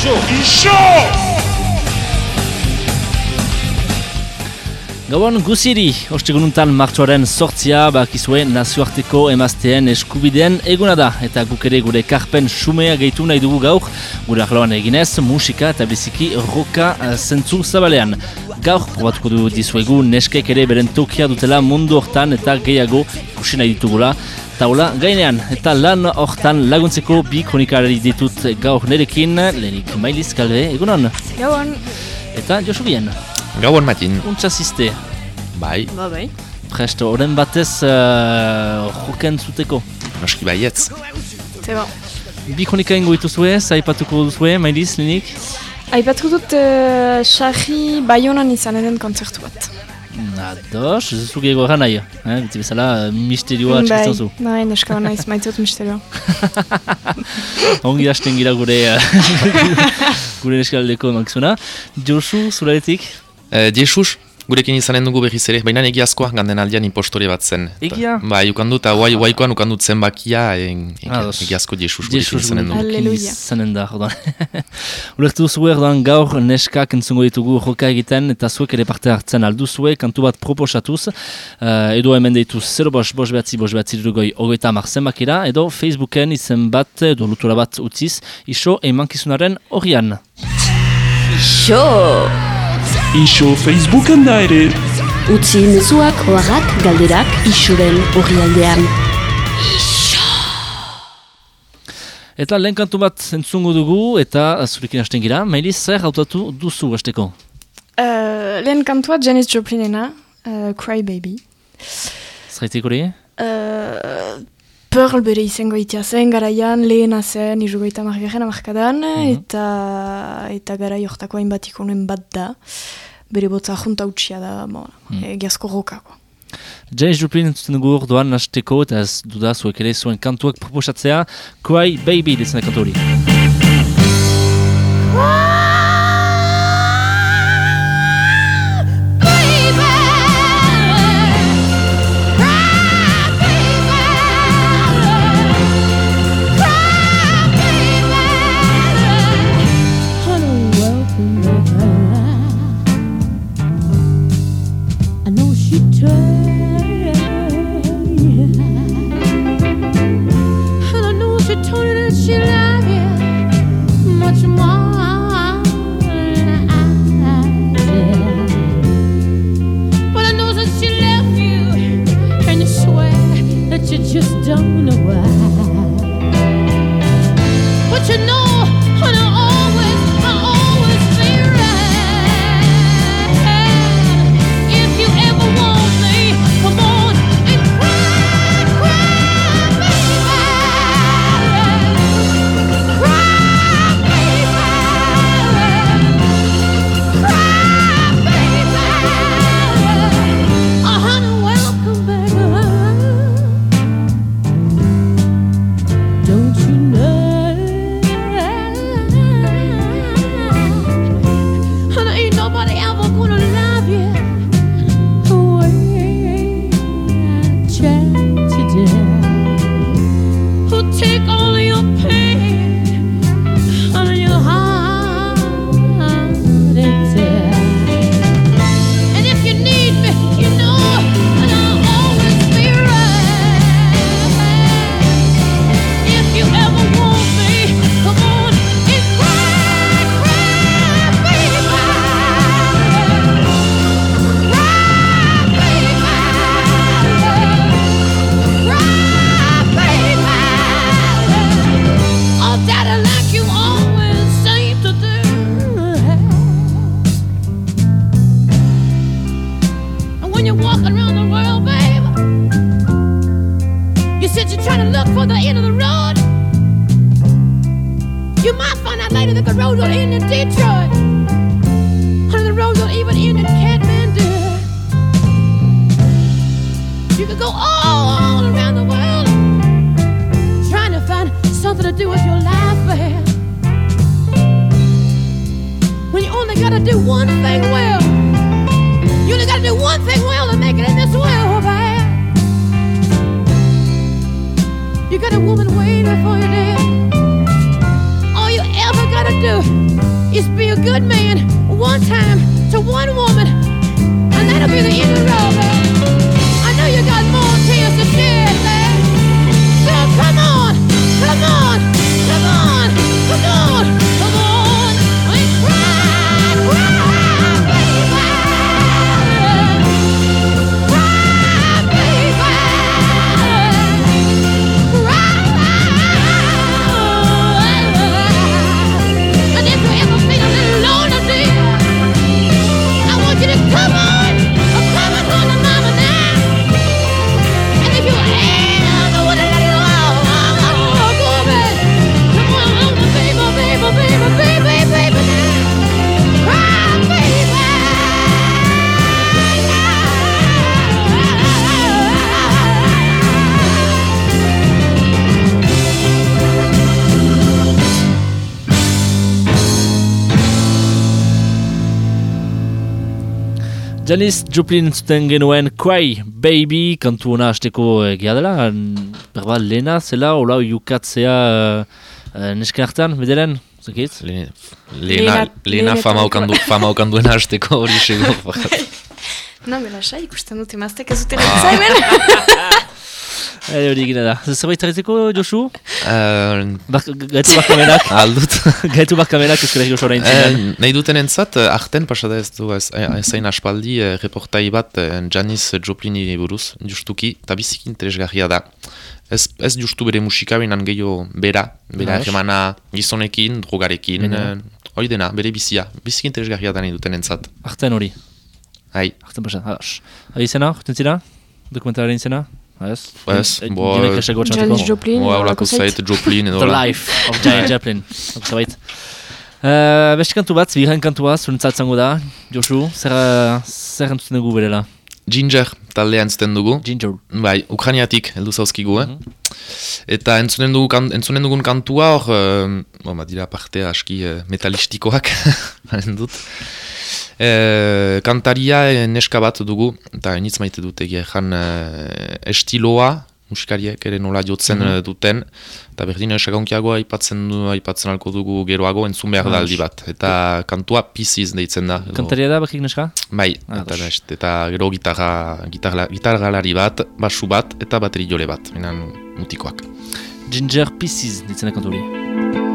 Ixo! Ixo! Gauan guziri, ostegununtan martxoaren sortzia bakizue nazioarteko emazteen eskubideen eguna da. Eta guk ere gure karpen sumea gehitu nahi dugu gaur, gure arloan eginez, musika eta biziki roka eh, zentzu zabalean. Gaur, probatuko du dizuegu, neskek ere beren tokia dutela mundu hortan eta gehiago ikusi nahi ditugula. Taula gainean, eta lan hortan laguntzeko bi kronikarari ditut gaur nerekin, lehenik Mailiz Kalbe, egunon. Gauan. Eta Josu Bien, Gauan matin. untsaziste. Bai, Ba bai. Prest, oren batez uh, joken zuteko. noski baietz. C'est bon. Bi kronika ingo dituzue, zaipatuko duzue, Mailiz, lehenik? Aipatu dut uh, Sarri Bayonan izanen den kontzertu bat. Ados, ez zuke ego eran nahi. Eh? Biti bezala, misterioa bai, txikitzen zu. bai, neska hona iz maitzot misterioa. Ongi hasten gira gure, gure neskaldeko emankizuna. Josu, zuraretik? E, Jesus, gurekin izanen dugu berriz ere, baina egiazkoa ganden aldean impostore bat zen. Egia? Bai, ukandut, huai, huaikoan ukandut zenbakia, en, en, egiazko Jesus gurekin izanen dugu. Alle- Halleluja. Zanen da, orduan. Ulertu duzu erdoan gaur neskak entzungo ditugu joka egiten eta zuek ere parte hartzen alduzue, kantu bat proposatuz, uh, edo hemen deitu 0 bos, bos behatzi, bos behatzi durugoi hogeita hamar zenbakira, edo Facebooken izen bat, edo lutura bat utziz, iso emankizunaren horian. Ixo! Ixo Facebooken da ere. Utzi mezuak, oharrak, galderak, ixoren horri aldean. Eta lehen kantu bat entzungo dugu, eta zurekin hasten gira, Mailiz, zer hautatu duzu hasteko? Uh, lehen kantua Janis Joplinena, uh, Cry Baby. Zeraitik hori? Uh, Pearl bere izango itia zen, garaian lehena zen, irugaita margarren amarkadan, eta, eta garai hortako hainbat ikonen bat da. Bere botza junta utxia da, bon, egiazko rokako. James Joplin entzuten dugu orduan hasteko eta ez duda zuek ere zuen kantuak proposatzea Cry Baby dezena kantu Janis Joplin zuten genuen Cry Baby kantu hona hasteko egia dela, an- berba lehena zela, hola jukatzea uh, uh, nesken hartan, bederen, zekit? Le, Lehena- lehena, lehena lehena- fama okandu, fama okanduena hasteko hori sego. Na, bela sai, ikusten dute maztek ez dutela itzaimen. Eh, hori egina da. Zerbait harritzeko, Josu? uh, Bar, gaitu barkamenak, aldut. gaitu barkamenak euskal herri osoa Eh, nahi duten entzat, arten pasada ez du ez, ezain aspaldi eh, reportai bat eh, Janis Joplini buruz, justuki, eta biziki interesgarria da. Ez, ez justu bere musika, behinan gehiago bera, bera Ah, es. emana gizonekin, drogarekin, eh, hori dena, bere bizia, biziki interesgarria da nahi duten entzat. Arten hori, Hai, arten pasa. Ados. Abi izena, juten zira? Dokumentararen izena? Ez? Ez, Eh, bo- Janis. Joplin, Moa horako olako zait Joplin edo The. Life of Janis Joplin. Hau zerbait. Uh, beste kantu bat, bigarren kantua, zurentzat zango da, Josu, zer, zer entzuten dugu berela? Ginger taldea entzuten dugu. Ginger. Bai, Ukrainiatik heldu zauzkigu, eh? Eta entzunen, dugu, kan, entzunen dugun kantua hor, uh, bo, ba, dira parte aski uh, metalistikoak, dut. E, kantaria eh, neska bat dugu, eta nitz maite dut egia jan eh, estiloa, musikariek ere nola jotzen Mhm. eh, duten, eta berdin esagonkiago aipatzen du, aipatzen alko dugu geroago entzun behar da Ah, aldi bat. Eta kantua Pieces deitzen da. edo- Kantaria da, bakik neska? Bai, Ah, eta, best, eta gero gitarra, gitarra, gitargalari bat, basu bat, eta bateri jole bat, minan mutikoak. Ginger Pieces, ditzen da kantu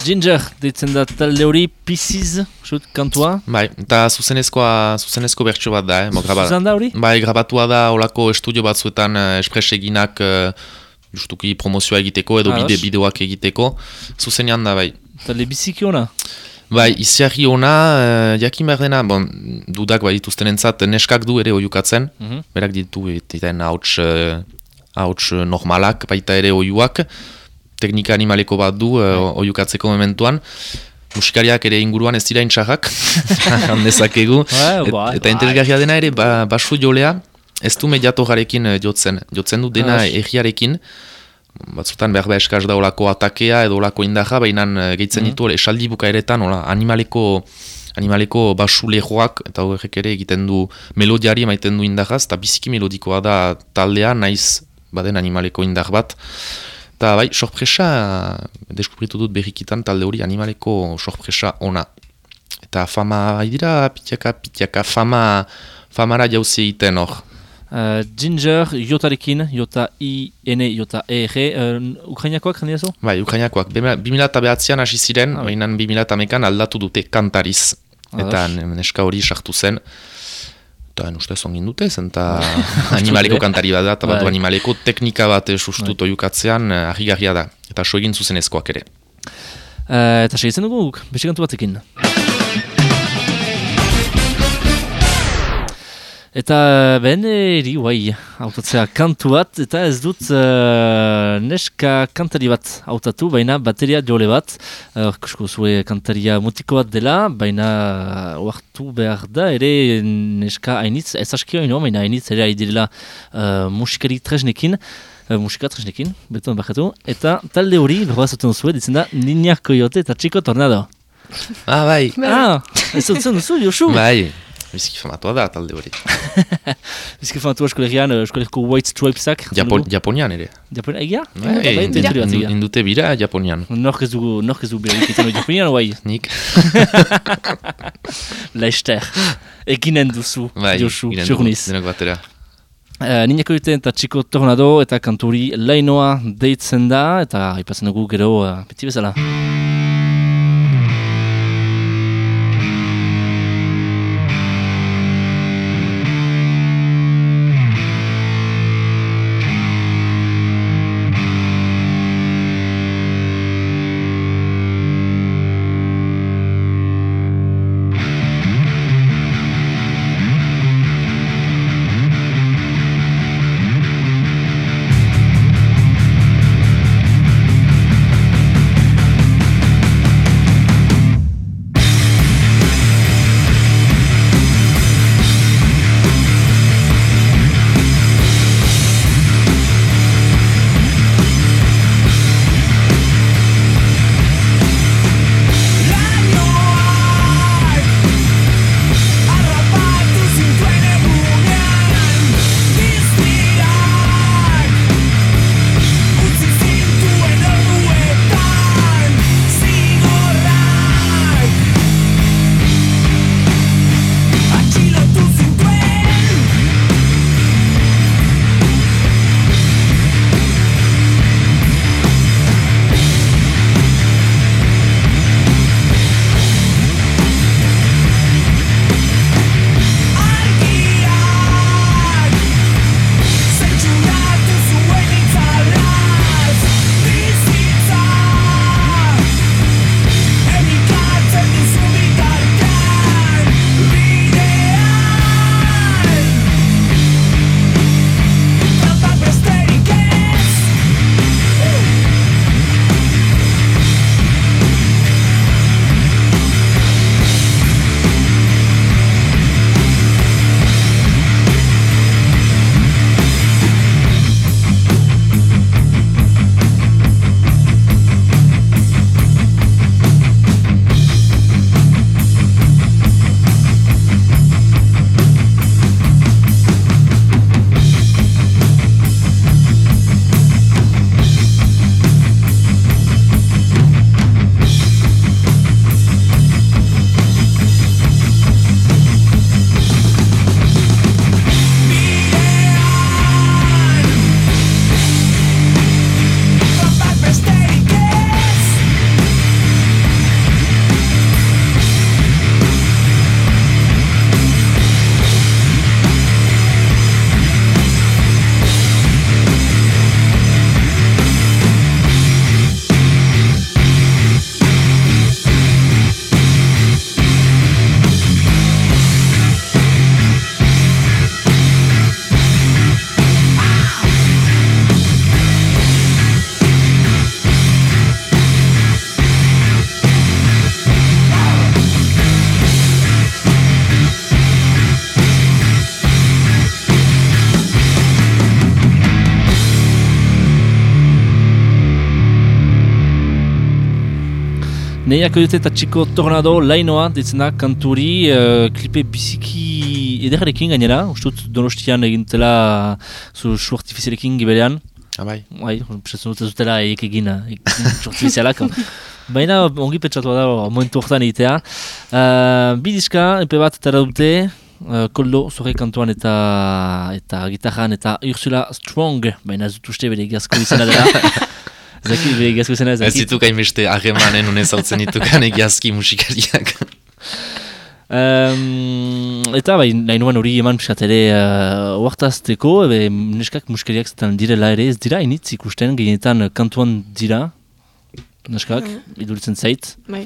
Ginger, deitzen da talde hori Pieces, sut, kantua. Bai, eta zuzenezkoa, zuzenezko bertso bat da, eh? Mo, graba- Zuzen da hori? Bai, grabatua da olako estudio batzuetan uh, espres eginak uh, justuki promozioa egiteko edo Ah, bide, bideoak egiteko. Zuzenean da, bai. Talde biziki ona. Bai, iziarri ona, uh, jakin behar dena, bon, dudak bai dituzten entzat, neskak du ere oiukatzen, Mhm. berak ditu egiten hauts, hauts uh, normalak, baita ere oiuak, teknika animaleko bat du uh, oiukatzeko mementuan, musikariak ere inguruan ez dira intxarrak, handezakegu, Bai, Et- bai, eta bai. interesgarria dena ere, ba, basu jolea, ez du eh, jotzen, jotzen du dena egiarekin, batzutan behar behar eskaz da olako atakea edo olako indarra, baina eh, gehitzen Mhm. ditu esaldi bukaeretan, ola, animaleko animaleko basu lehoak, eta horrek ere egiten du melodiari emaiten du indarraz, eta biziki melodikoa da taldea, naiz baden animaleko indar bat. Eta bai, sorpresa, deskubritu dut berrikitan talde hori animaleko sorpresa ona. Eta fama, bai dira, pitiaka, pitiaka, fama, famara jauzi egiten hor. Uh, Ginger, jotarekin, jota I, N, jota E, G, uh, Ukrainiakoak jende zu? Bai, Ukrainiakoak, bi mila eta behatzean hasi ziren, Ah, bai. baina bi mila eta mekan aldatu dute kantariz. Eta Ados. ne- neska hori sartu zen. Eta uste zongin dute, zen eta animaleko kantari bat da, eta badu Bai. animaleko teknika bat eh, sustut oiukatzean eh, harrigarria da. Eta so egin zuzenezkoak ere. Uh, eta segitzen dugu guk, beste kantu batekin. Eta ben eri, guai, hautatzea kantu bat, eta ez dut uh, neska kantari bat hautatu, baina bateria jole bat, uh, kusko zue kantaria mutiko bat dela, baina oartu behar da, ere neska hainitz, ez aski hori baina hainitz ere ari direla uh, musikari tresnekin, uh, musika tresnekin, beton bakatu, eta talde hori, berroa zuten zuen, ditzen da, Niñak Coyote eta Chico Tornado. Ah, bai, Ah, ez zutzen duzu, Josu? bai, biziki famatua da talde hori. Bizki fantu eskolegian, eh, eskolegiko White Stripesak. Japon, Japonian ere. Japon, egia? Tentsuri bat indu- egia. indute bira Japonian. Nork ez dugu, nork ez dugu bera ikiten hori Japonian, bai, Nik, laizter. Eginen duzu, bai, Josu, txurniz. denok batera. Uh, Niñako egiten eta Chico Tornado eta kanturi lainoa deitzen da, eta aipatzen dugu gero uh, beti bezala. Neiak eta txiko tornado lainoa ditzen da kanturi uh, klipe biziki ederrekin gainera, ustut donostian egintela zu su artifizialekin giberean. Ah, bai. Bai, pentsatzen dut ez dutela eik egin, eh, su artifizialak. Baina ongi pentsatu da momentu horretan egitea. Uh, bi diska, epe bat tara dute, uh, koldo zorre kantuan eta eta gitarran eta Ursula Strong, baina ez dut uste bere egazko izena dela. Zaki egazko izena ez Ez dakit. dituk hainbeste harremanen unez hautzen ditukan egiazki musikariak. Um, eta bai, nahi nuen hori eman piskat ere uh, oartazteko, ebe neskak muskariak zetan direla ere, ez dira initz ikusten, gehienetan uh, kantuan dira, neskak, iduritzen zait. Bai.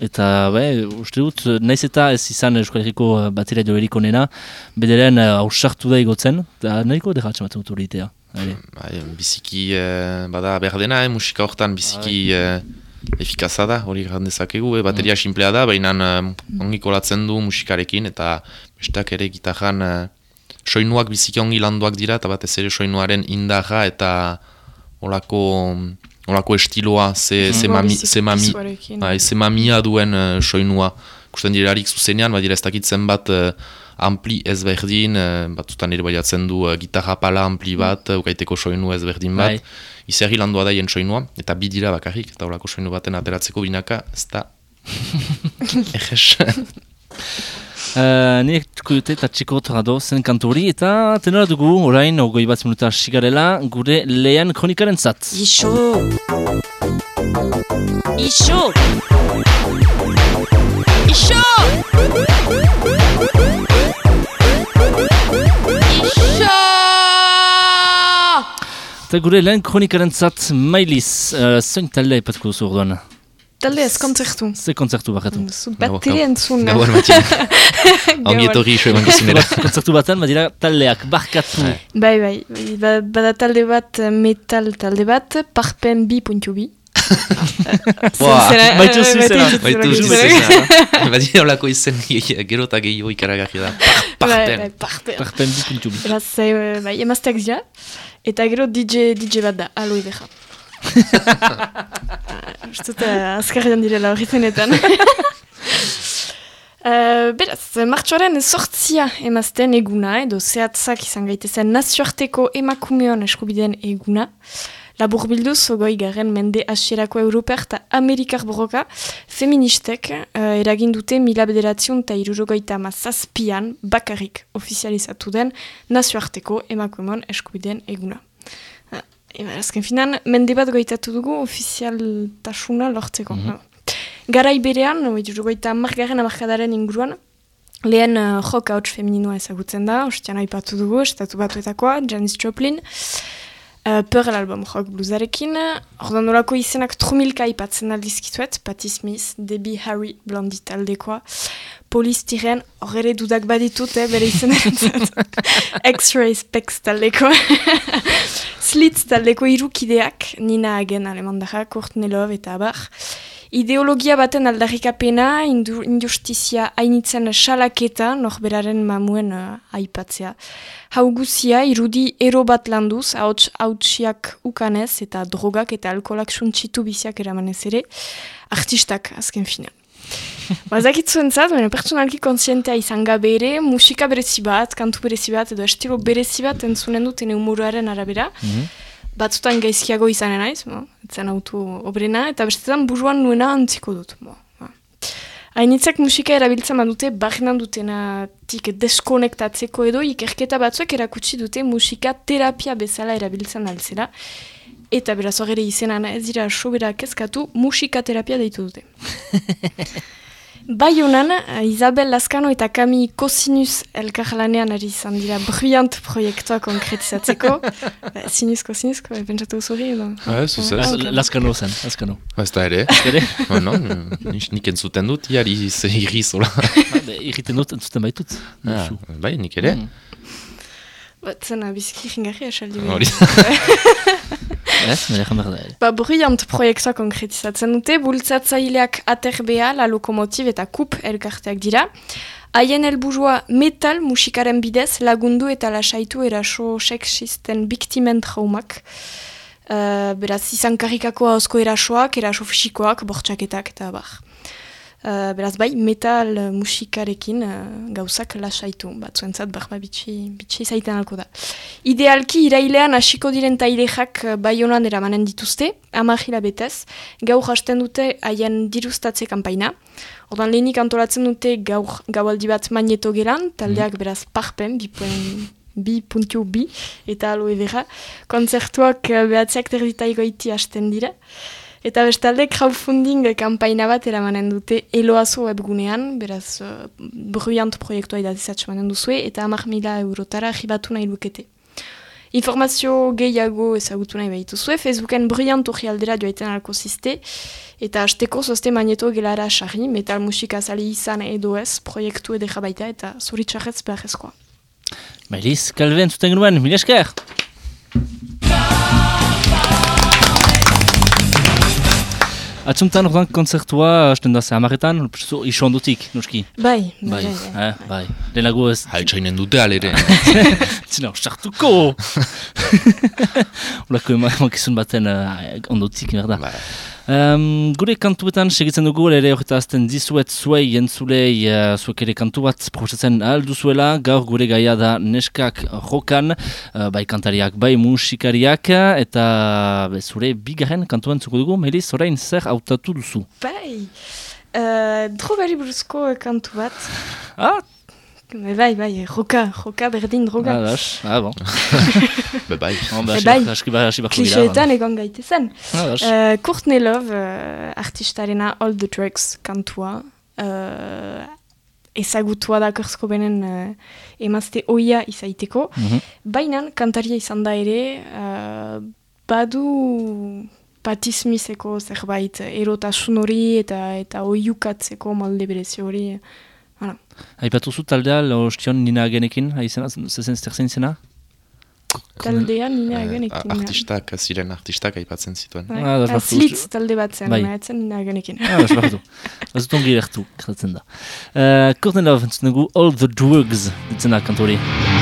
Eta, bai, uste dut, uh, naiz eta ez izan Euskal Herriko uh, batera joerik onena, bederen uh, hausartu da igotzen, eta nahiko derratxe maten dut hori itea. Ere. Bai, biziki, eh, bada behar dena, eh, musika hortan biziki eh, efikaza da, hori gan dezakegu, eh, bateria simplea da, baina eh, ongi kolatzen du musikarekin, eta besteak ere gitarran eh, soinuak biziki ongi landuak dira, eta batez ere soinuaren indarra eta olako, olako estiloa, ze, ze, Goa mami, ze, mami, bai, ze mamia duen eh, soinua. Kusten direlarik zuzenean, badira ez dakit zenbat uh, ampli ezberdin, uh, batzutan ere baiatzen du uh, gitarra pala ampli bat, uh, ukaiteko soinu ezberdin bat. Bai. Izerri landua da hien soinua, eta bi dira bakarrik, eta horako soinu baten ateratzeko binaka, ez da... Eges. Uh, Nire tuko dute eta txiko tornado zen kantu hori, eta tenora dugu, orain, ogoi bat minuta sigarela, gure lehen kronikaren zat. Ixo. Ixo. Isho! Eta gure lehen kronikaren zat, mailiz, uh, zoin taldea ipatuko duzu orduan. Talde ez kontzertu. Ze kontzertu bakatu. Bateria entzun. Gauan matien. Ongi etorri iso eman gizunera. kontzertu batan, badira taldeak, barkatu. Bai, bai, bai, ba- bada talde bat, eh, metal talde bat, parpen bi puntu bi. Boa, baitu zu izena. Baitu zuzena. Badira olako izen gero eta gehiago ikaragarri da. Bai, bai, Parten. parpen. Parpen bi bi. Beraz, eh, bai, emazteak dira, eta gero DJ, DJ bat da, aloe vera. Uste dut, uh, azkarrian direla horritenetan. Uh, beraz, martxoaren sortzia emazten eguna, edo zehatzak izan gaitezen nazioarteko emakumeon eskubideen eguna. Labur bilduz, ogoi garen mende asierako Europer eta Amerikar borroka, feministek uh, eragin dute mila bederatzion eta irurogoita mazazpian bakarrik ofizializatu den nazioarteko emakumeon eskubideen eguna. Uh, Eba, azken finan, mende bat goitatu dugu ofizialtasuna lortzeko. Mm Garai berean, irurogoita margarren amarkadaren inguruan, lehen uh, rock hauts femininoa ezagutzen da, ostian aipatu dugu, estatu batuetakoa, Janis Joplin, uh, Pearl album rock bluesarekin, ordan nolako izenak trumilka aipatzen aldizkituet, Patti Smith, Debbie Harry Blondie taldekoa, polistiren horre dudak baditut, eh, bere izenaren X-Ray Specs taldekoa, Slitz taldeko irukideak, Nina Hagen alemandara, Courtney Love eta abar, Ideologia baten aldarrikapena, injustizia hainitzen salaketa, norberaren mamuen uh, aipatzea. Hau guzia, irudi ero bat landuz, hauts hautsiak ukanez eta drogak eta alkoholak suntsitu biziak eramanez ere, artistak azken finean. Bazakit zuen zat, baina pertsonalki kontzientea izan gabe ere, musika berezi bat, kantu berezi bat, edo estilo berezi bat entzunen dut ene humoroaren arabera. Batzutan gaizkiago izanen naiz, mo, etzen autu obrena, eta bestetan buruan nuena antziko dut. Mo, ba. Hainitzak musika erabiltzen badute, barrenan dutenatik deskonektatzeko edo, ikerketa batzuek erakutsi dute musika terapia bezala erabiltzen altzera. Eta beraz horre izenan ez dira sobera kezkatu, musika terapia deitu dute. Bai honan, eh, Isabel Lascano eta Kami Cosinus elkarlanean ari izan dira brillant proiektua konkretizatzeko. Ba, Sinus, Cosinus, ko, pentsatu zuri edo? Ah, ez, ez, ez. Ah. Laskano zen, laskano. Ez da ere. Ere, Oh, no, nik, entzuten dut, iari ze irri zola. Be, irriten dut, entzuten baitut. Ah, bai, nik ere. Mm. Bat zena biziki jingarri esaldi. Hori. Ez, nire da. Ba, brillant proiektua konkretizatzen dute, bultzatzaileak aterbea, la lokomotiv eta kup elkarteak dira. Haien helburua metal musikaren bidez lagundu eta lasaitu eraso sexisten biktimen traumak. Uh, beraz, izan karrikako hauzko erasoak, eraso fisikoak, bortxaketak eta bar. Uh, beraz, bai, metal uh, musikarekin uh, gauzak lasaitu, batzuentzat barba bitxi, bitxi zaiten alko da. Idealki irailean hasiko diren tailexak uh, bai honan eramanen dituzte, amahila betez, gaur hasten dute haien dirustatze kanpaina. Ordan lehenik antolatzen dute gaur gaualdi bat magneto gelan, taldeak beraz parpen, bipuen bi puntiu bi, eta aloe vera. Konzertuak eh, behatziak terdita egoiti hasten dira. Eta bestalde crowdfunding kampaina bat eramanen dute eloazo webgunean, beraz uh, bruyant proiektua idatizatxe manen duzue, eta amak mila eurotara jibatu nahi lukete. Informazio gehiago ezagutu nahi behituzue, Facebooken bruyant hori aldera joaiten alko ziste, eta hasteko zozte magneto gelara sarri, metal musika zali izan edo ez, proiektu edera baita, eta zuritxarretz beharrezkoa. Mailiz, kalben zuten genuen, mila esker! Atzuntan ordan konzertua, hasten da ze amaretan, iso ondutik, nuski. Bai, Bai, bai, bai. eh, bai. Lehenago ez, Haltsainen dute alere. zina, sartuko! Olako emakizun baten uh, ondutik, berda. Ba, Um, gure kantuetan segitzen dugu, ere horretazten dizuet zuei jentzulei uh, zuek ere kantu bat proposatzen alduzuela, gaur gure gaia da neskak jokan, uh, bai kantariak, bai musikariak, eta be, zure bigarren kantuan zuko dugu, Melis, orain zer hautatu duzu? Bai, uh, drogari buruzko kantu bat. Ah, Me bai, bai, roka, roka berdin droga. ah, das, ah, bon. be bai. Ba, Eh, hasi bai. gira, Kliseetan egon gaitezen. Ah, das. Uh, Courtney Love, uh, artistarena All the Drugs kantua. Uh, ezagutua da korzko benen uh, emazte oia izaiteko. Mhm. Baina kantaria izan da ere, uh, badu patismizeko zerbait erotasun hori eta eta oiukatzeko molde berezi hori. Hala. Aipatu zu taldea, ostion nina agenekin, haizena, zezen zerzen izena? Taldea nina Eh, agenekin. artistak, ziren artistak aipatzen zituen. Bai. Ah, Ah, macht Slitz talde bat zen, Bai. bai. etzen nina agenekin. Ah, das barkatu. Ez dut ongi ertu, kratzen da. Uh, Korten dugu All the Drugs, ditzen da kantori. Devil's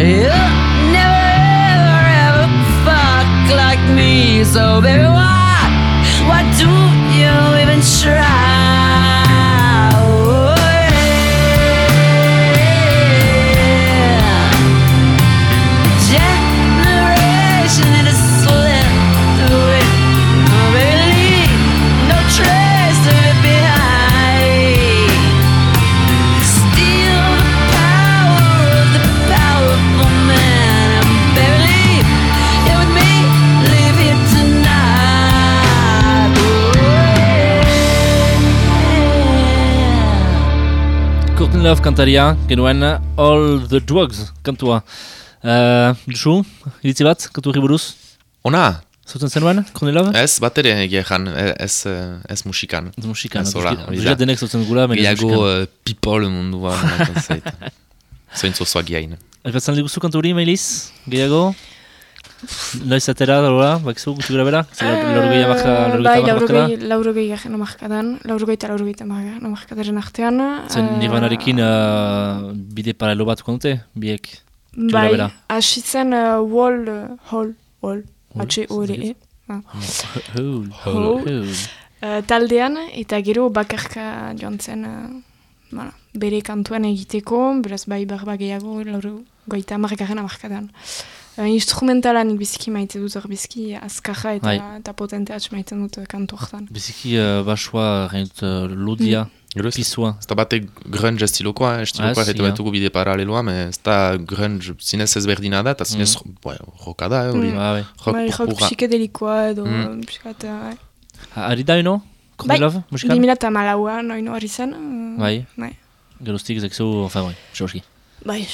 You never ever ever fuck like me, so baby, why, why do you even try? Love kantaria, genuen All the Drugs kantua. Uh, duzu, iritzi bat, kantu buruz? Ona, Zuten zenuen, Courtney Love? ez bat ere egia jan, ez, eh, ez musikan. Ez musikan, Ez hola, da. denek zuten gula, baina ez Gehiago musikan. uh, people mundua. Zoin zozoa giain. Aipatzen diguzu kantu hori, Meiliz? Gehiago? Noiz atera, dagoela, bakizu, gutxi gara bera? Laurogei amarka, Eh, bai, laurogei laurogei, laurogei garen amarkadan, laurogei eta laurogei eta amarkadaren artean. Zen nirvanarekin uh, bide paralelo bat dute, biek. Bai, bera. hasi zen uh, wall, uh, hall, wall, H-O-L-E. Ah. Hole, Hole. hole. Uh, taldean, eta gero bakarka joan zen, uh, bere kantuan egiteko, beraz bai berba gehiago, lauro, goita amarkaren amarkadan. Uh, instrumentalan biziki maite dut hor biziki azkarra eta, Bai. eta maite dut kantu hortan. Biziki uh, basua, reint, uh, lodia, ez da batek grunge estilokoa, estilokoa Ah, ah, betuko bide paraleloa, me ez da grunge zinez ezberdina da, eta zinez mm. roka da, eh, hori. Mm. Ba, bai. Rock bai, rock purpura. psikedelikoa edo, Mm. mm. pixkat, Ha- Ari da, ino? Bai, Love, musikan? 2008an noino hori zen. uh, Bai. Bai, Geroztik zekzu, enfin, bai, xoski. bai.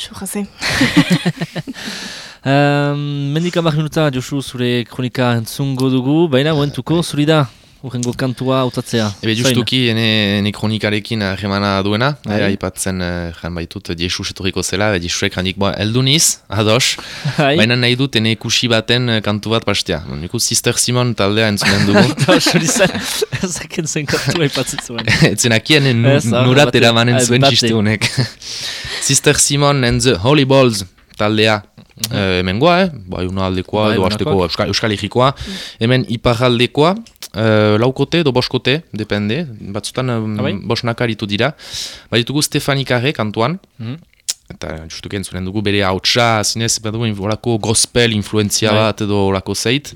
Um, mendik amak minuta, Josu, zure kronika entzungo dugu, baina momentuko zuri da, urrengo kantua utatzea. Ebe justuki, ene, ene kronikarekin harremana duena, eh, aipatzen eh, jan baitut Jesus etorriko zela, e, Jesusek handik, boa, eldu niz, ados, Bai. baina nahi dut ene kusi baten eh, kantu bat pastea. Niku Sister Simon taldea entzunen dugu. Eta hori zen, ezaken zen kantua aipatzen zuen. Etzenakien nurat eramanen zuen txiste honek. Sister Simon and the Holy Balls taldea hemengoa, eh? Bai, una aldekoa, Bai, edo hasteko euskal, euskal Herrikoa. Hemen iparraldekoa, eh, laukote edo boskote, depende, batzutan um, bai? bosnak aritu dira. Baditugu Stefani Carre kantuan, Mhm. eta justuken zuren dugu bere hautsa, zinez, badu, olako gospel influenzia Bai. bat edo olako zeit.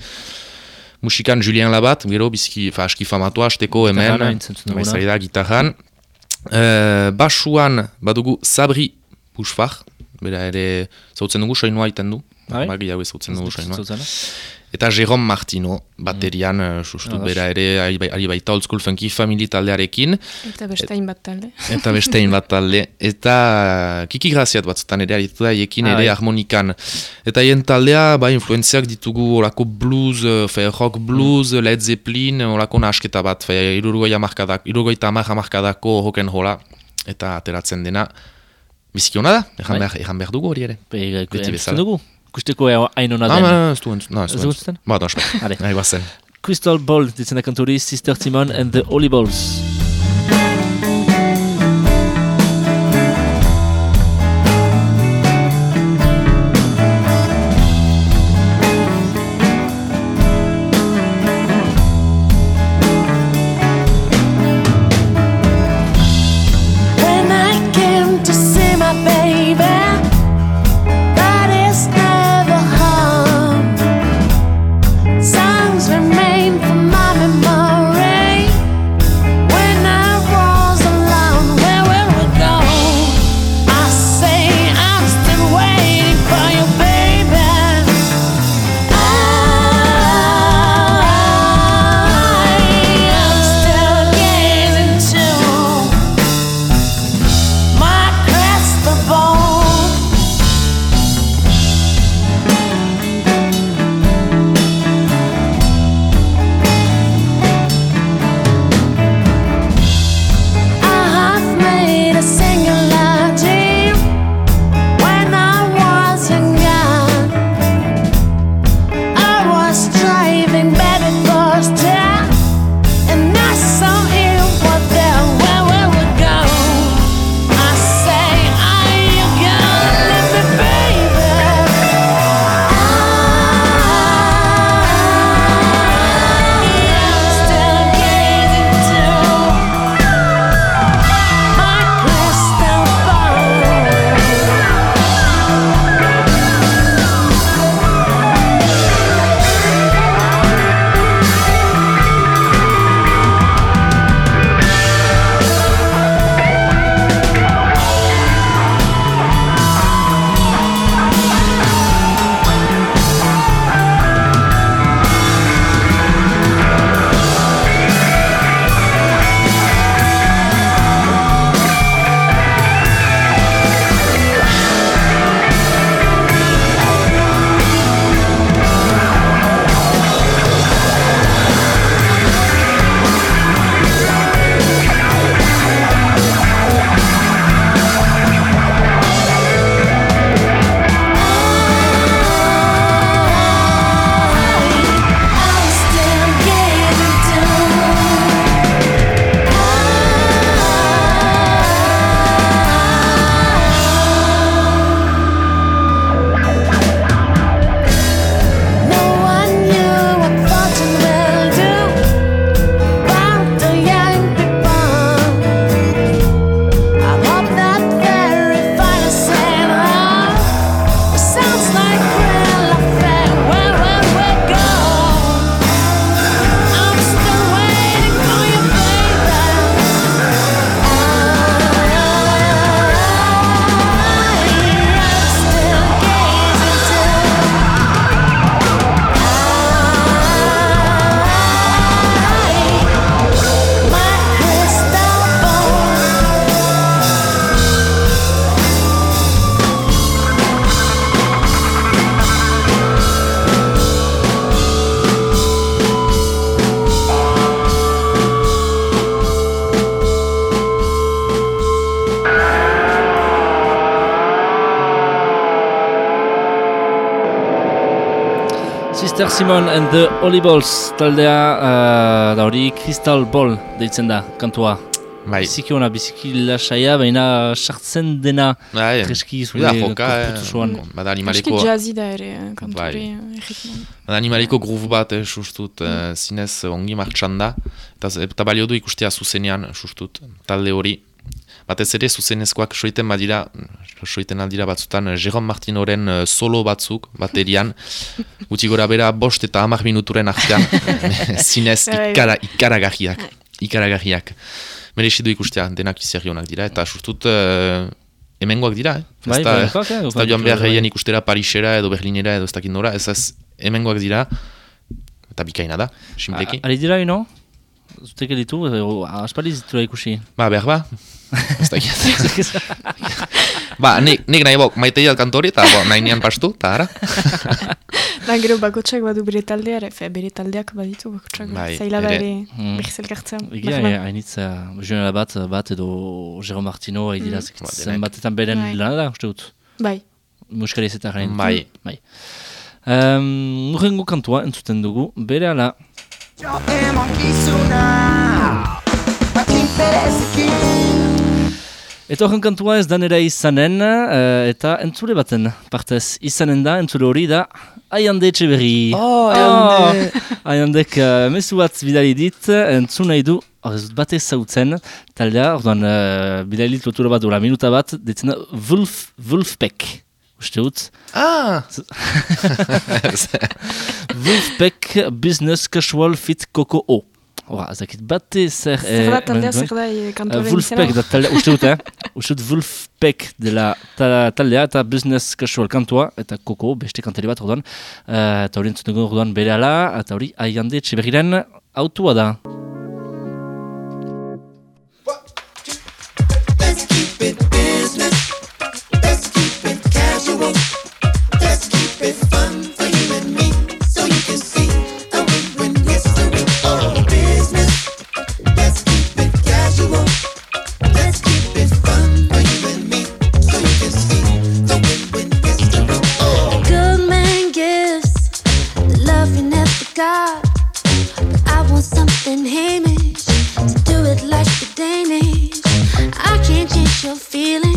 Musikan Julien Labat, gero bizki, fa, aski famatua, hasteko hemen. Bai, da, gitarran. Uh, basuan badugu Sabri Pusfar, bera ere zautzen dugu soinua iten du. Bai? Bagi hau zautzen dugu soinua. Zauzena. Eta Jerome Martino, baterian, mm. sustu Ados. bera ere, ari, bai- ari baita old school funky family taldearekin, Eta bestain bat talde. eta bestein bat talde. Eta kiki graziat batzutan ere aritu da, ekin ere harmonikan. Eta hien taldea, ba, influenziak ditugu olako blues, eh, fe, rock blues, Led Zeppelin, olako nasketa bat, fe, irurgoi amarkadak, irurgoi tamar amarkadako rock and rolla, eta ateratzen dena, biziki hona da, Bai. erran behar, erran behar dugu hori ere. Be, Beti bezala. dugu. Kusteko hain hona Ah, den. ez ez Ez du du entzun. entzuten? Ba, bazen. Crystal Ball, ditzen da kanturi, Sister Simon and the Holy Balls. Simon and the Holy Balls taldea uh, da hori Crystal Ball deitzen da kantua. Bai, Biziki ona, biziki lasaia, baina sartzen dena bai, kreski da, zure joka, korputu zoan. eh, bada Aski animaliko, jazzy da ere, eh, kantu Bai. eh, erritmoan. bada animaliko groove bat, eh, sustut, eh, zinez eh, ongi martxan da, eta, eta balio du ikustea zuzenean, sustut, talde hori. Batez ere, zuzenezkoak soiten badira, soiten aldira batzutan, eh, Jérôme Martinoren eh, solo batzuk, baterian, gutxi gora bera, bost eta hamar minuturen artean, zinez Bai. ikara, ikaragarriak, ikaragarriak. Merezi du ikustea, denak izerionak dira, eta sustut, eh, hemengoak dira, eh? Bai, Ez da- Berlinokoak, Ez da joan bai. behar gehien ikustera Parisera edo Berlinera edo ez dakit nora, ez ez hemengoak dira, eta bikaina da, simpleki. Ari dira, ino? Zuteke ditu, eh, o, aspaldi zitura ikusi. Ba, behar ba, ez dakit. ba, nik, nik nahi bok, maite jat kantori, eta bo, nahi nian pastu, eta ara. Da, gero bakotxak badu bere taldea, fe, bere taldeak baditu bakotxak. Bai, Zaila da ere. Mm. behiz elkartzea. Egia, Bahna. eh, hainitz, uh, Junela bat, bat edo Jero Martino, mm. dira, Ba, zen batetan beren Bai. lana da, uste dut. Bai. Muskari ez eta garen. Bai. bai. Um, Urrengo kantua entzuten dugu, bere ala. Eta horren kantua ez danera izanen, eh, eta entzule baten partez izanen da, entzule hori da, Aiande Etxeberri. Oh, Aiande! Aiandek uh, mesu bat bidali dit, entzun nahi du, ez dut bat ezautzen, taldea, orduan uh, bidali dit lotura bat, dola minuta bat, ditzen da Wolf, Wolfpack. Uste dut? Ah! Wolfpack Business Casual Fit Coco O. Hora, ezakit bate zer... Zer da taldea, zer da kantuaren Wolfpack da taldea, uste dut, eh? Uste dut Wolfpack dela ta, taldea eta Business Casual kantua eta Coco beste kantari bat orduan. Uh, eta hori entzuten dugu orduan bere ala, eta hori aiande etxeberriren autua da. You. But I want something Hamish to do it like the Danish. I can't change your feelings,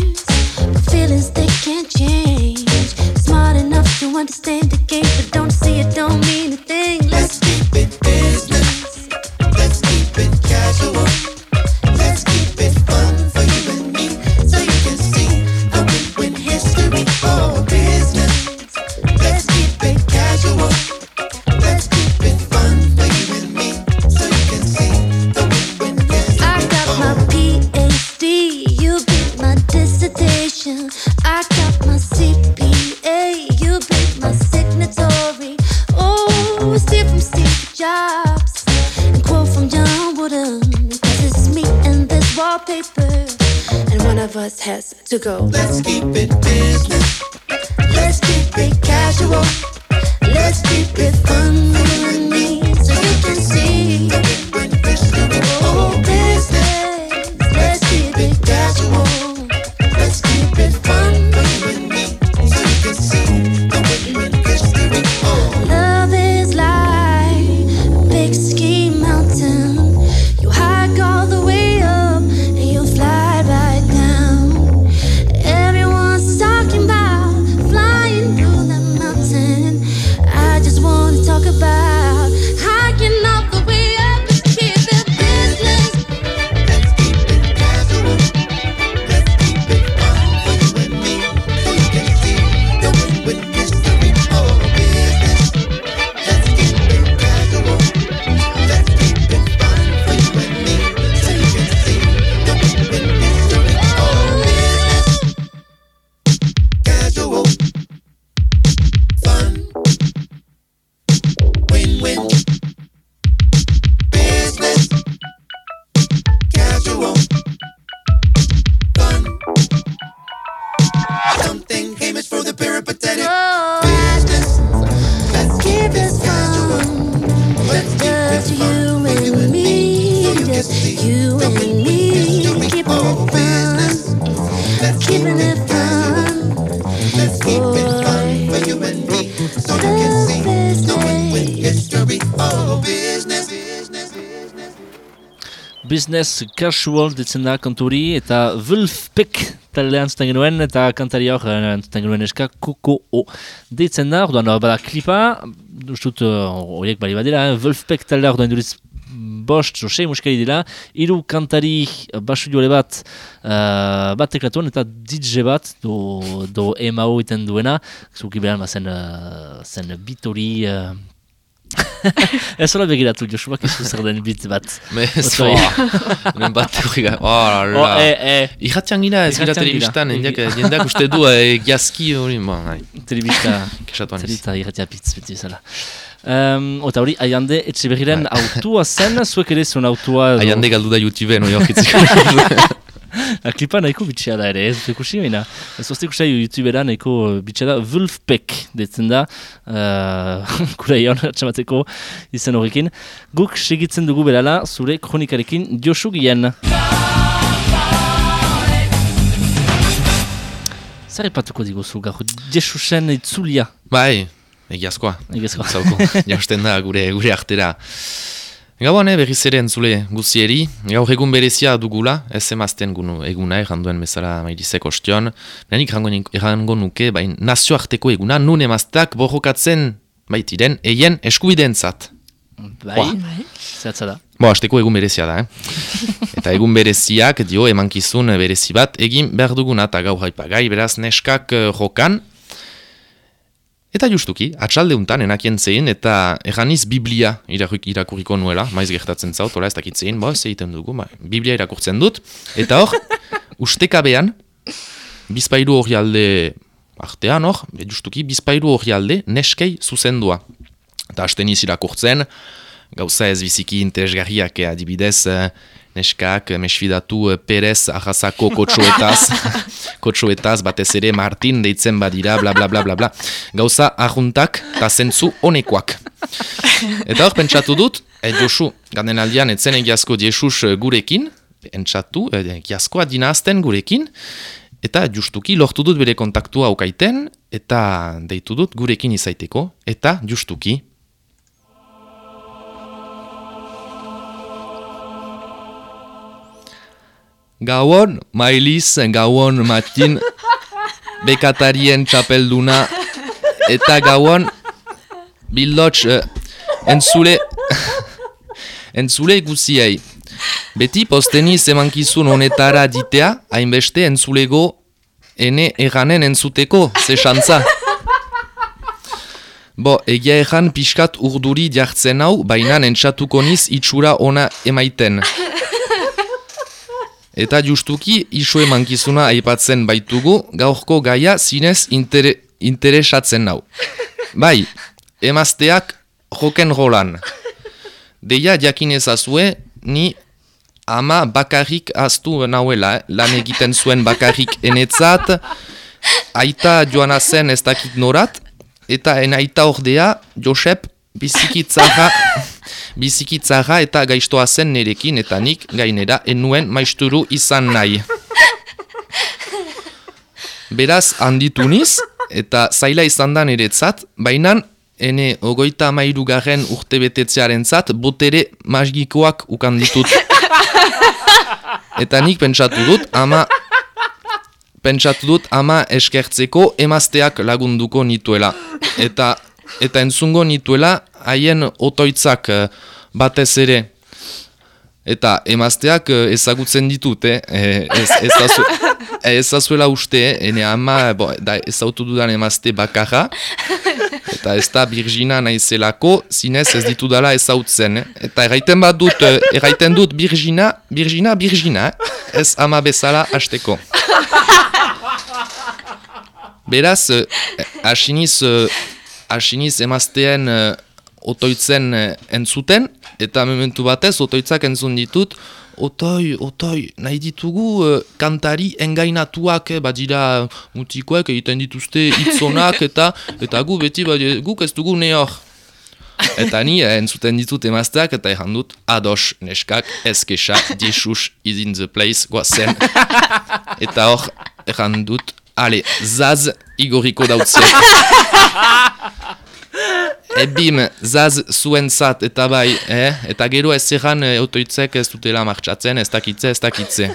with business casual ditzen da kanturi, eta Wolfpack taldean zuten genuen, eta kantari hor eh, zuten genuen eska Koko O. Deitzen da, orduan bada klipa, ustut uh, horiek bali badira, eh? Wolfpack taldea orduan duriz bost, zo sei musikari dira, hiru kantari basu jole bat uh, bat teklatuan eta DJ bat do, do MAO iten duena, zuki behar ma zen, uh, bitori uh, Ez hola begiratu, Joshua, kizu zer den bit bat. Me ez Otsoi. Hemen bat horrega. Oh, la, Oh, la. eh, eh, Irratian gira, ez gira Irratian gira. telebistan, jendeak, uste du, eh, giazki hori, bon, nahi, telebista, zelita irratia pitz, beti zela. Um, eta hori, aiande, etxe berriren autua zen, zuek ere zuen autua... Aiande galdu da YouTube, no jorkitziko. La klipa nahiko bitxea da ere, ez ikusi baina. Ez ozte ikusi youtubera nahiko bitxea da, Wolfpack detzen da, uh, kura ion, atxamateko izen horrekin. Guk segitzen dugu berala, zure kronikarekin Josu gien. Zer epatuko diguzu gaur, Jesusen itzulia, Bai, egiazkoa. egezkoa. Zauko, jausten da gure, gure artera. Gabon, eh, berriz ere entzule guzieri, gaur egun berezia dugula, ez emazten gunu eguna erranduen bezala mairizek ostion, behanik errango nuke, bain nazioarteko eguna, nun emazteak borrokatzen baitiren, eien eskubideentzat. Bai, zehatza da. Bo, asteko egun berezia da, eh? Eta egun bereziak, dio, emankizun berezi bat, egin behar duguna eta gaur haipagai, beraz neskak eh, jokan. Eta justuki, atxalde untan enakien zein, eta erraniz Biblia irakur- irakurriko nuela, maiz gertatzen zaut, ez dakit zein, bo, ez egiten dugu, ba, Biblia irakurtzen dut. Eta hor, ustekabean, bizpairu hori alde artean hor, justuki, bizpairu hori alde neskei zuzendua. Eta hasten irakurtzen, gauza ez biziki interesgarriak eh, adibidez, eh, neskak eh, mesfidatu eh, Perez ahazako kotxoetaz, kotxoetaz batez ere Martin deitzen badira, bla bla bla bla bla. Gauza ahuntak eta zentzu honekoak. Eta hor pentsatu dut, e, Josu, ganden aldian etzen egiazko Jesus eh, gurekin, pentsatu, egiazkoa dinazten gurekin, eta justuki lortu dut bere kontaktua aukaiten, eta deitu dut gurekin izaiteko, eta justuki Gauon, Mailiz, gauon, Matin, bekatarien txapelduna, eta gauon, bildotx, uh, entzule, entzule guziei. Beti posteni zemankizun honetara ditea, hainbeste entzulego ene erranen entzuteko, ze xantza. Bo, egia erran pixkat urduri jartzen hau, baina entzatuko niz itxura ona emaiten. Eta justuki iso emankizuna aipatzen baitugu, gaurko gaia zinez intere, interesatzen nau. Bai, emazteak joken rolan. Deia jakin ezazue, ni ama bakarrik aztu nauela, eh? lan egiten zuen bakarrik enetzat, aita joana zen ez dakit norat, eta en aita ordea, Josep, bizikitzara, bizikitzara eta gaiztoa zen nerekin eta nik gainera enuen maisturu izan nahi. Beraz handitu niz, eta zaila izan da niretzat, baina ene ogoita amairugarren urte betetzearen zat, botere magikoak ukan ditut. Eta nik pentsatu dut, ama pentsatu dut ama eskertzeko emazteak lagunduko nituela. Eta eta entzungo nituela haien otoitzak eh, batez ere. Eta emazteak eh, ezagutzen ditut, eh? Eh, ez, ezazu, ezazuela uste, ene ama bo, da, ezautu dudan emazte bakarra. Eta ez da Birgina naizelako, zinez ez ditudala ezautzen. Eh? Eta erraiten bat dut, erraiten dut Birgina, Birgina, Birgina, eh? ez ama bezala hasteko. Beraz, eh, asiniz, asiniz emazteen eh, otoitzen eh, entzuten, eta momentu batez otoitzak entzun ditut, otoi, otoi, nahi ditugu eh, kantari engainatuak, eh, badira mutikoek egiten dituzte hitzonak eta eta gu beti badi, guk ez dugu ne hor. Eta ni eh, entzuten ditut emazteak eta erran dut ados neskak ezkesa Jesus is in the place guazen. Eta hor erran dut, ale, zaz igoriko dautzet. Ebim, zaz zuen zat eta bai, eh? Eta gero ez zerran eh, otoitzek ez dutela martxatzen, ez dakitze, ez dakitze.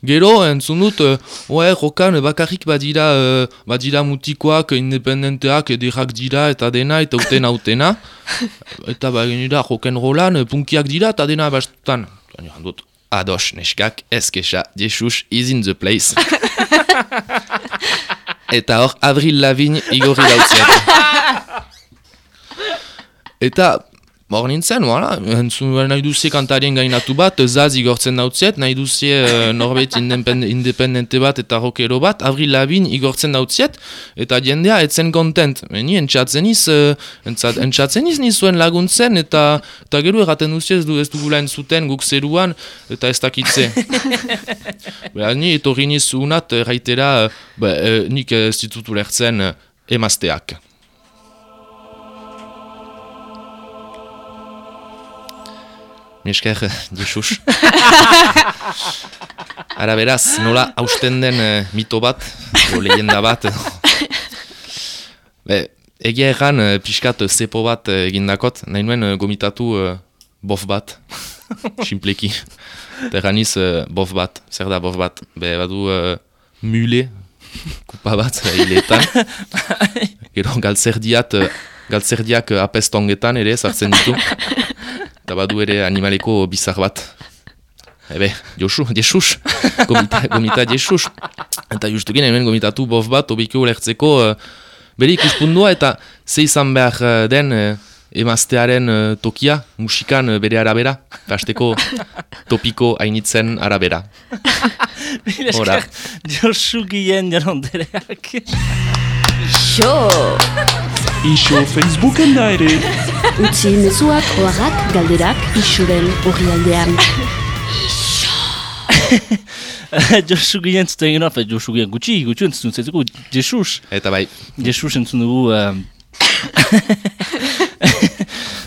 Gero, entzun dut, uh, oe, rokan bakarrik badira, uh, badira mutikoak, independenteak, ederrak dira, eta dena, eta utena, utena. Eta ba, genera, roken rolan, punkiak dira, eta dena bastutan. Baina dut, ados, neskak, ez kexa, Jesus is in the place. eta hor, Avril Lavigne igorri dautziat. Eta, Hor nintzen, wala, entzun nahi duzie kantarien gainatu bat, zaz igortzen dautziet, nahi duzie uh, norbait independ, independente bat eta rockero bat, Avril Lavigne igortzen dautziet, eta jendea etzen kontent. Ni entxatzen iz, uh, entzat, entxatzen iz nizuen laguntzen, eta, eta gero erraten duzie ez, du, ez dugula entzuten guk zeruan, eta ez dakitze. Beha, ni etorri niz unat, erraitera, uh, uh, nik ez ditutu lertzen uh, emazteak. Misker, Jesus. Ara beraz, nola hausten den eh, mito bat, o lehenda bat. Be, egia erran uh, pixkat uh, zepo bat uh, egindakot, nahi nuen uh, gomitatu uh, bof bat, simpleki. Terraniz uh, bof bat, zer da bof bat. Be, badu uh, mule, kupa bat, uh, hiletan. Gero galtzerdiat, uh, galtzerdiak uh, apestongetan ere, sartzen ditu. Eta badu ere animaleko bizar bat. Ebe, Josu, Jesus, gomita, gomita Jesus. Eta justu ginen hemen gomitatu bof bat, obiko ulertzeko uh, bere ikuspundua eta ze izan behar uh, den uh, emaztearen uh, tokia, musikan uh, bere arabera, kasteko topiko hainitzen arabera. Hora. Josu gien jarondereak. Ixo! Ixo Facebooken da ere. Utsi mezuak, oharrak, galderak, ixuren orrialdean. Josu gien zuten gero, fe, Josu gien gutxi, gutxi entzun zetuko, Jesus. Eta bai, Jesus entzun dugu... Um,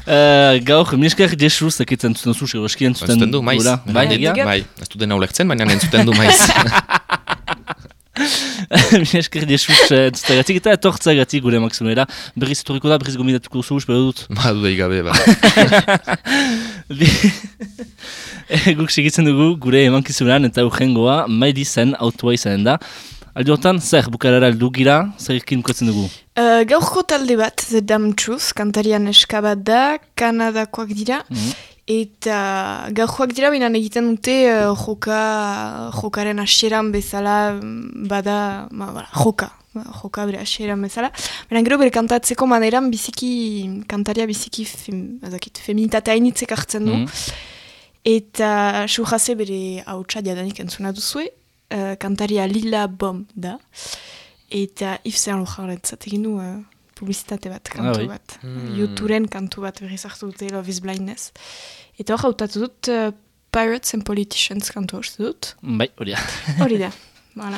Uh, gaur, miskak Jesus ekitzen entzuten duzu, segoski entzuten entzuten du, maiz. Bai, egia? Bai, ez du dena ulertzen, baina entzuten du maiz. Miskak Jesus eh, entzutagatik eta etortzagatik gure maksimera. Berriz etorriko da, berriz gomidatuko zu, espero dut. Ba, du gabe, ba. Guk segitzen dugu gure emankizunan eta urrengoa maidi zen autua izanen da. Aldi hortan, zer bukarara aldu gira, zer ekin bukatzen dugu? Uh, gaurko talde bat, The Damn Truth, kantarian eskabat da, Kanadakoak dira, eta gaurkoak dira binan egiten dute uh, joka, jokaren hasieran bezala mm, bada, ma, voilà, joka, ba, joka bere hasieran bezala. Baina gero bere kantatzeko maneran biziki, kantaria biziki fem, ezakit, feminitatea hainitzek hartzen du. Eta Sujase bere hautsa jadanik entzuna duzue, uh, kantaria Lila Bom da. Eta Yves Saint Laurent egin du uh, publizitate bat, kantu bai. bat. YouTuberen kantu bat berriz hartu dute Love is Blindness. Eta hor hautatu dut uh, Pirates and Politicians kantu uste dut. Bai, hori da. Hori da. Voilà.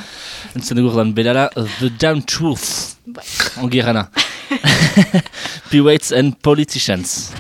Entzen dugu lan berara, The Damn Truth. Bai. Ongi erana. Pirates and Politicians.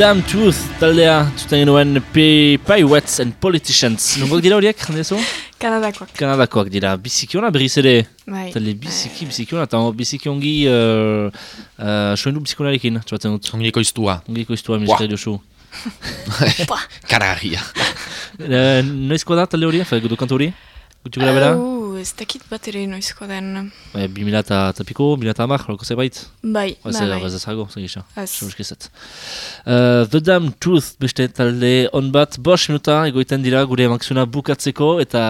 Damn Truth taldea zuten genuen P- Pirates and Politicians. Nungok dira horiek, jandezu? Kanadakoak. Kanadakoak dira. Bizikiona berriz ere. Bai. Talde biziki, bizikiona. Eta hor bizikiongi... Uh, uh, soindu bizikonarekin, txabatzen dut. Ongi. Ongi duzu. Karagia. Uh, noizko da talde hori? Fe, gudu kantu hori? Gara bera? Uh, ez dakit bat ere noizko den. Eh, 2000 eta eta piko, 2000 eta hamar, loko zerbait? Bai, Ez bai, bai. ez ezago, zegisa. Ez. Uh, The Damn Truth beste talde on bat, bos minuta egoiten dira gure emakzuna bukatzeko eta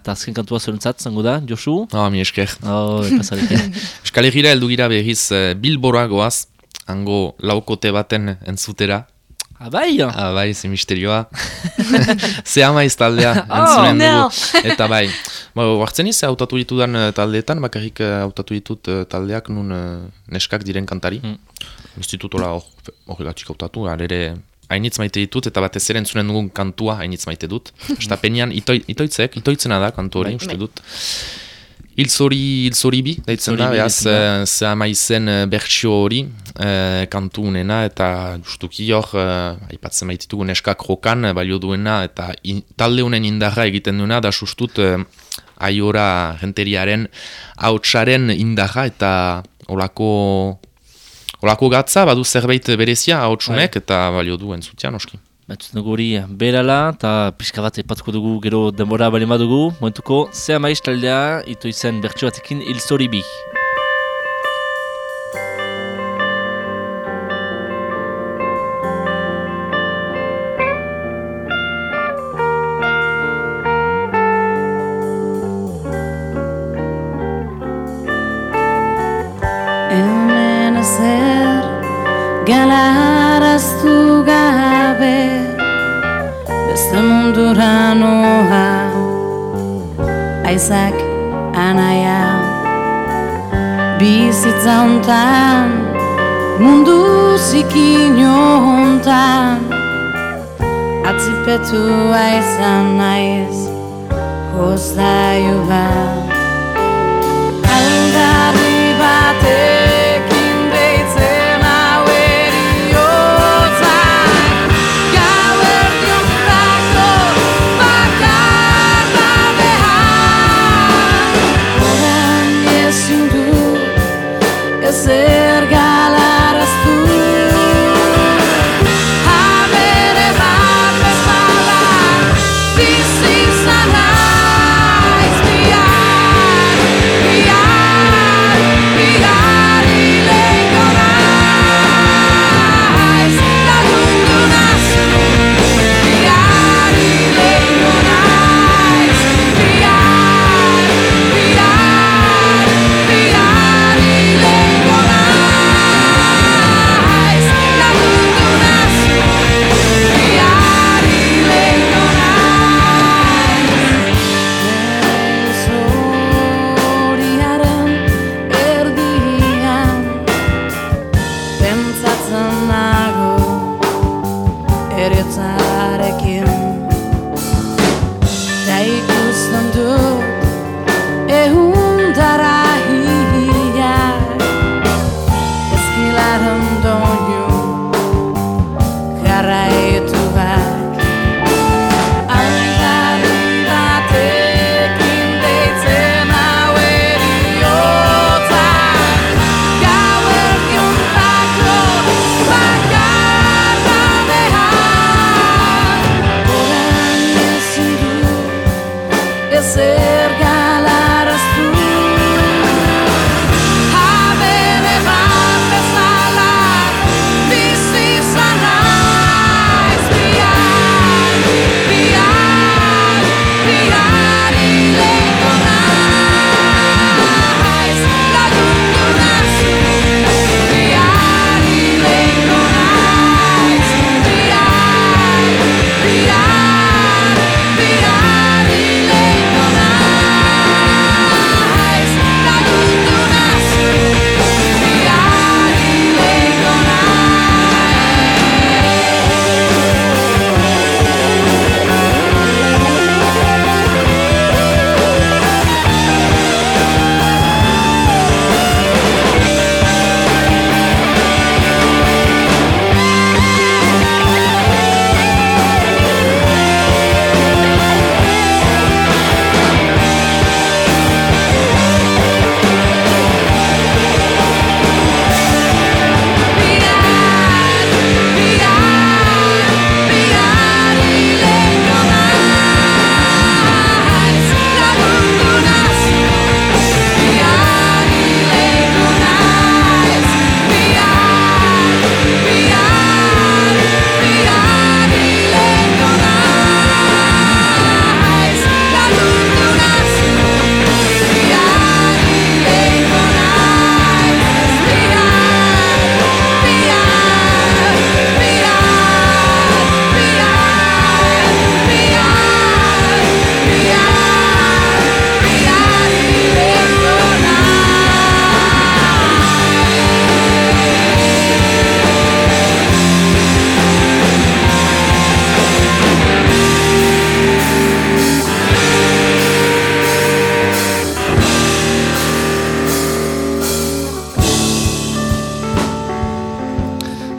eta azken kantua zorentzat, zango da, Josu? Ah, mi esker. Oh. Euskal Herriera heldu gira berriz uh, Bilbora goaz, hango laukote baten entzutera. Ah, bai! Ah, bai, ze misterioa. ze amaiz taldea, Oh, entzunen dugu. Eta bai, ba, hartzen iz, hautatu ditudan eh, taldeetan, bakarrik eh, hautatu ditut eh, taldeak nun neskak diren kantari. Mm. Hor- horregatik hautatu, ere hainitz maite ditut, eta batez ere entzunen dugun kantua hainitz maite dut. Estapenean, itoi, itoitzek, itoitzena da kantu hori, Bai. uste dut. Ilzori, ilzori bi, daitzen da, behaz, eh, ze ama izen eh, bertsio hori, eh, kantu eta justuki hor, eh, aipatzen baititugu neskak rokan, eh, balio duena, eta in, talde honen indarra egiten duena, da sustut eh, aiora renteriaren hautsaren indarra, eta olako, olako gatza, badu zerbait berezia hautsunek, eta balio du entzutia noski. Batzuten dugu berala eta pixka bat epatuko dugu gero denbora bali badugu. Momentuko, ze amaiz taldea, ito izen bertso batekin il zori Beste mundura noa Aizak anaia Bizitza hontan Mundu zikin hontan. Atzipetua izan naiz Hoztaiu bat Aldarri batekin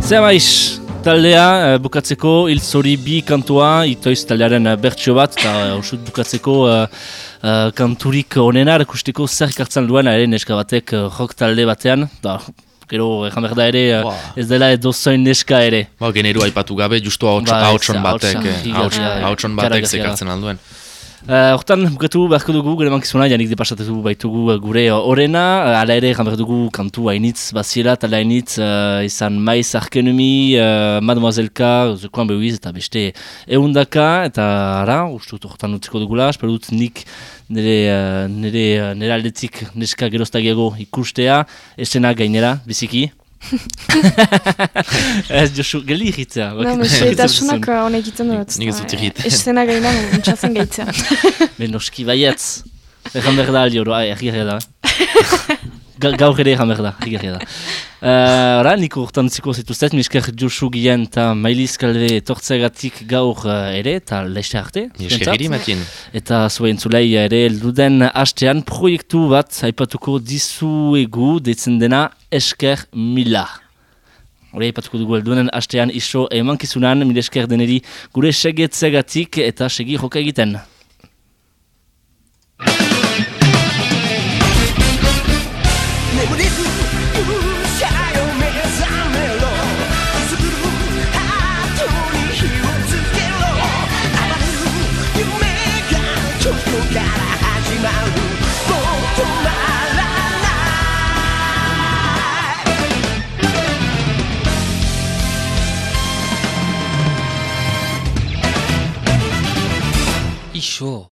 Zer maiz, taldea eh, bukatzeko hil zori bi kantua, itoiz taldearen eh, bertsio bat, eta uh, usut bukatzeko eh, eh, kanturik onena, ikusteko zer kartzen duen, ere neska batek eh, rock talde batean, da, gero, ejan behar da ere, eh, Ba. ez dela edo zoin neska ere. Ba, generu aipatu gabe, justu hauts- Ba, batek, eh, kara batek zekartzen alduen. Uh, hortan, bukatu beharko dugu, gure mankizuna, janik depasatetu baitugu uh, gure uh, orena, uh, ala ere, jan behar dugu kantu hainitz baziela, tala hainitz uh, izan maiz arkenumi, uh, mademoiselka, zekoan behuiz, eta beste eundaka, eta ara, uste dut hortan utziko dugula, espero dut nik nire, uh, nire, uh, nire aldetik neska geroztagiago ikustea, esena gainera, biziki. ez, Josu, geldi egitea. No, mese, eta sunak honek egiten dut. Nik ez dut egiten. Estena gaina, untxazen gaitzea. Ben noski baietz. Egan behar da aldi oro, ai, egiarria da. Ga, gaur ere egan behar da, egiarria da. Uh, Ora, niko urtan ziko zituztet, misker Josu Gien eta Mailiz Kalve etortzeagatik gaur uh, ere, eta leiste arte. Hiri, Matien. Eta zuen zulei ere luden hastean proiektu bat aipatuko dizuegu deitzen dena esker mila. Hore aipatuko dugu elduen hastean iso emankizunan, mila esker deneri gure segetzegatik eta segi joka egiten. Iso.